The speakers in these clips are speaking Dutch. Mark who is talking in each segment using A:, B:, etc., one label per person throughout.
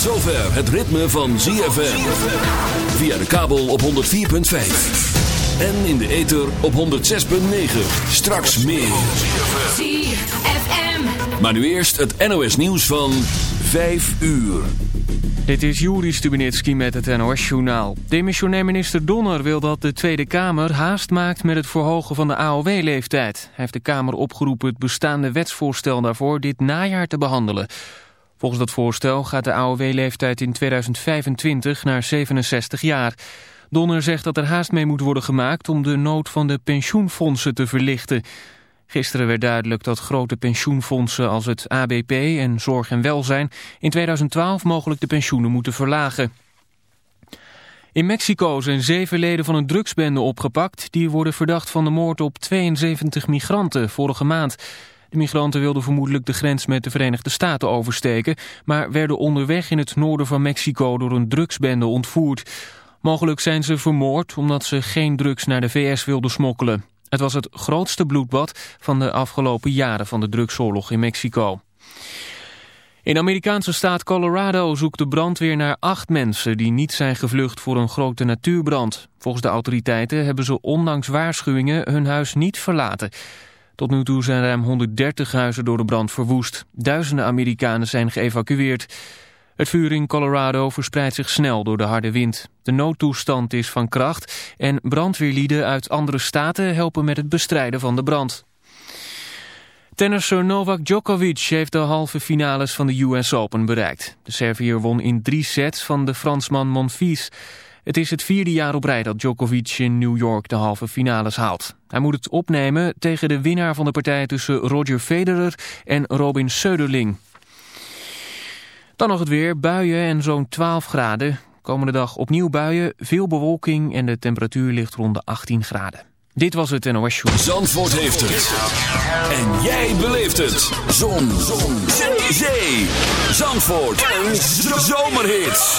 A: het ritme van ZFM. Via de kabel op 104.5. En in de ether op 106.9. Straks meer.
B: ZFM.
A: Maar nu eerst het NOS nieuws van 5 uur.
C: Dit is Juri Stubenitski met het NOS-journaal. Demissionair minister Donner wil dat de Tweede Kamer haast maakt met het verhogen van de AOW-leeftijd. Hij heeft de Kamer opgeroepen het bestaande wetsvoorstel daarvoor dit najaar te behandelen. Volgens dat voorstel gaat de AOW-leeftijd in 2025 naar 67 jaar. Donner zegt dat er haast mee moet worden gemaakt om de nood van de pensioenfondsen te verlichten. Gisteren werd duidelijk dat grote pensioenfondsen als het ABP en Zorg en Welzijn in 2012 mogelijk de pensioenen moeten verlagen. In Mexico zijn zeven leden van een drugsbende opgepakt. Die worden verdacht van de moord op 72 migranten vorige maand. De migranten wilden vermoedelijk de grens met de Verenigde Staten oversteken... maar werden onderweg in het noorden van Mexico door een drugsbende ontvoerd. Mogelijk zijn ze vermoord omdat ze geen drugs naar de VS wilden smokkelen. Het was het grootste bloedbad van de afgelopen jaren van de drugsoorlog in Mexico. In Amerikaanse staat Colorado zoekt de brandweer naar acht mensen die niet zijn gevlucht voor een grote natuurbrand. Volgens de autoriteiten hebben ze ondanks waarschuwingen hun huis niet verlaten. Tot nu toe zijn ruim 130 huizen door de brand verwoest. Duizenden Amerikanen zijn geëvacueerd. Het vuur in Colorado verspreidt zich snel door de harde wind. De noodtoestand is van kracht en brandweerlieden uit andere staten helpen met het bestrijden van de brand. Tennisser Novak Djokovic heeft de halve finales van de US Open bereikt. De Serviër won in drie sets van de Fransman Monfils. Het is het vierde jaar op rij dat Djokovic in New York de halve finales haalt. Hij moet het opnemen tegen de winnaar van de partij tussen Roger Federer en Robin Söderling. Dan nog het weer, buien en zo'n 12 graden. Komende dag opnieuw buien, veel bewolking en de temperatuur ligt rond de 18 graden. Dit was het NOS Show.
A: Zandvoort heeft het. En jij beleeft het. Zon. Zon. Zee. Zandvoort. Een zomerhit.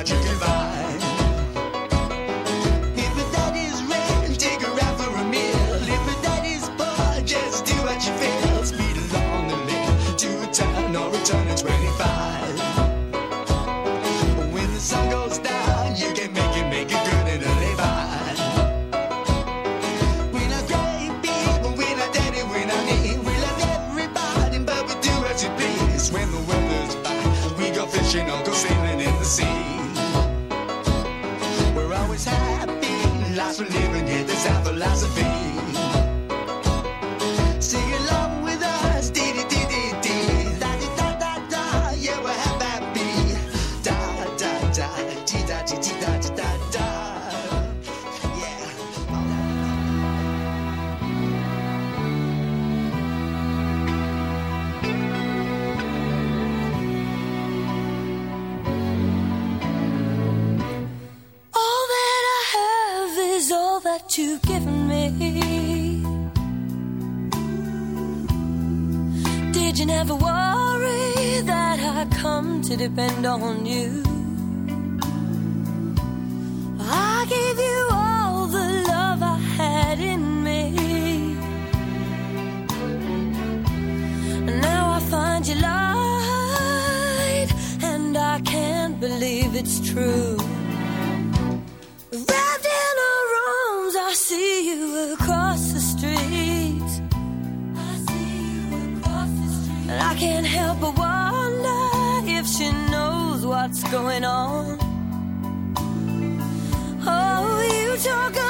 B: what you can buy. philosophy.
D: going on. Oh, you talk.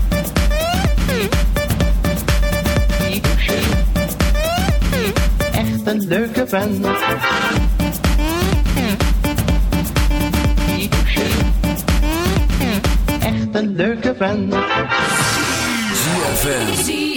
E: Vent. Echt een leuke vent.
F: ZFM.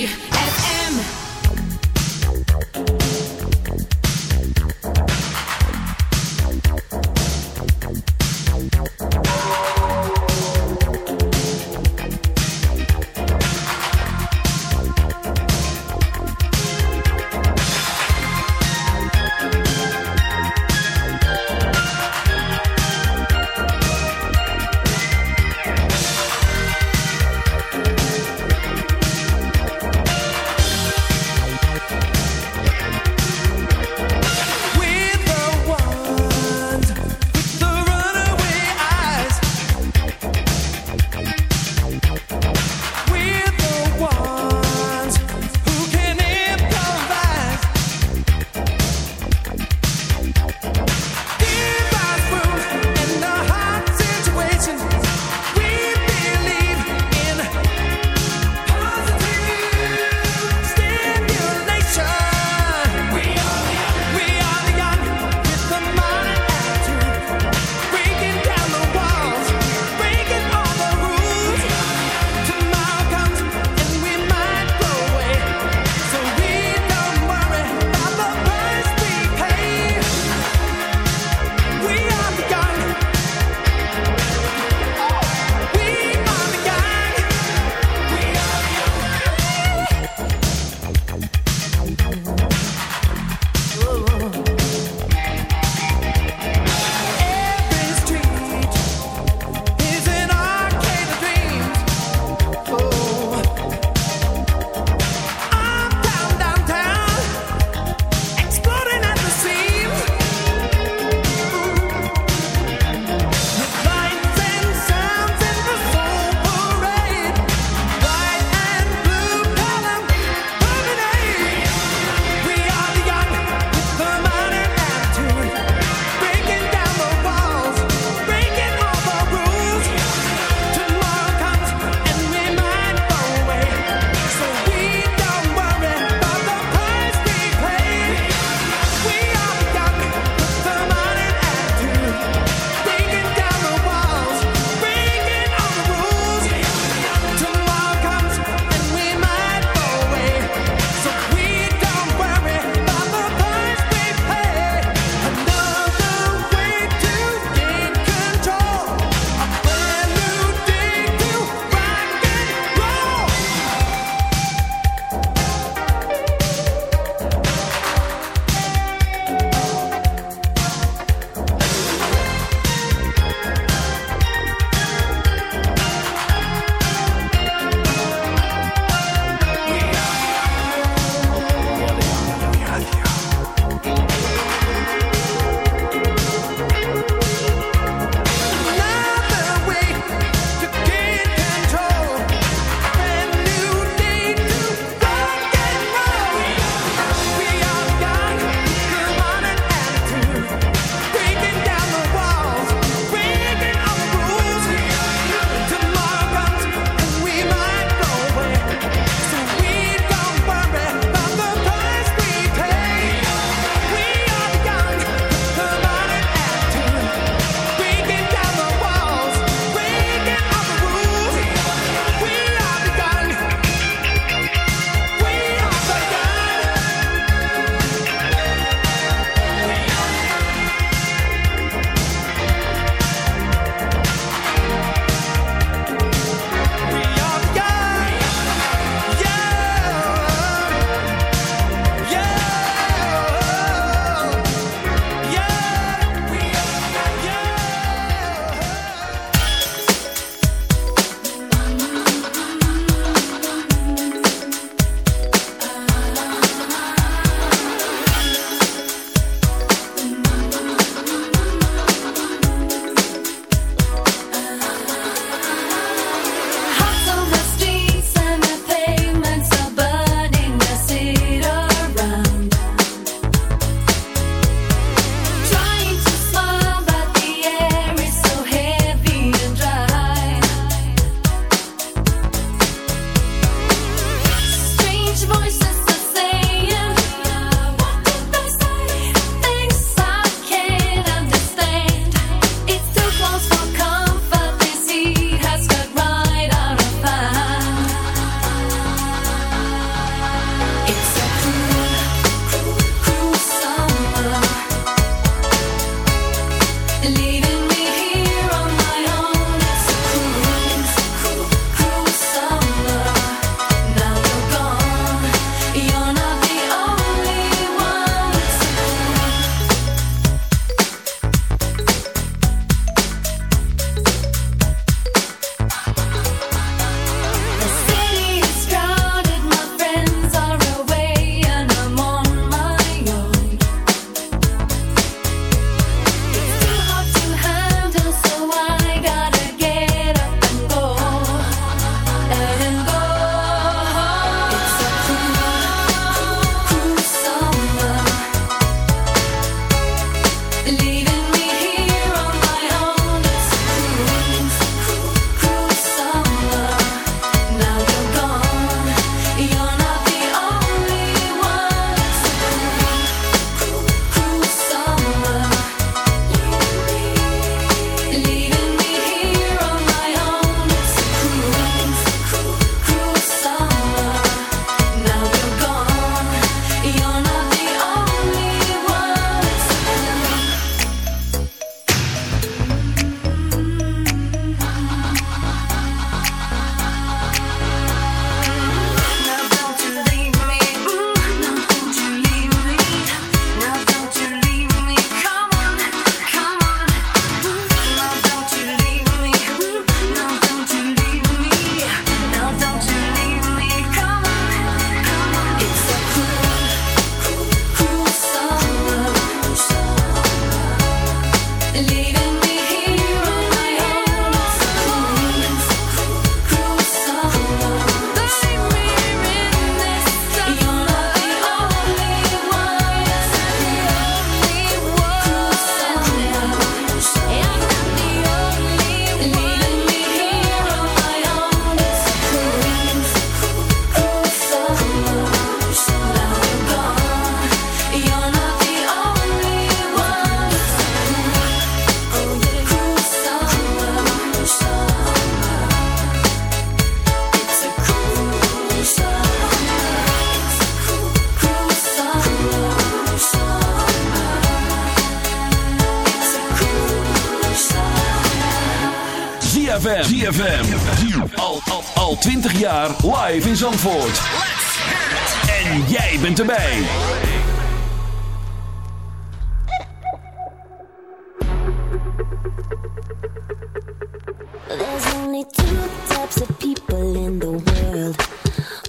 D: There's only two types of people in the world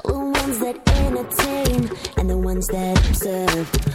D: the ones that entertain and the ones that observe.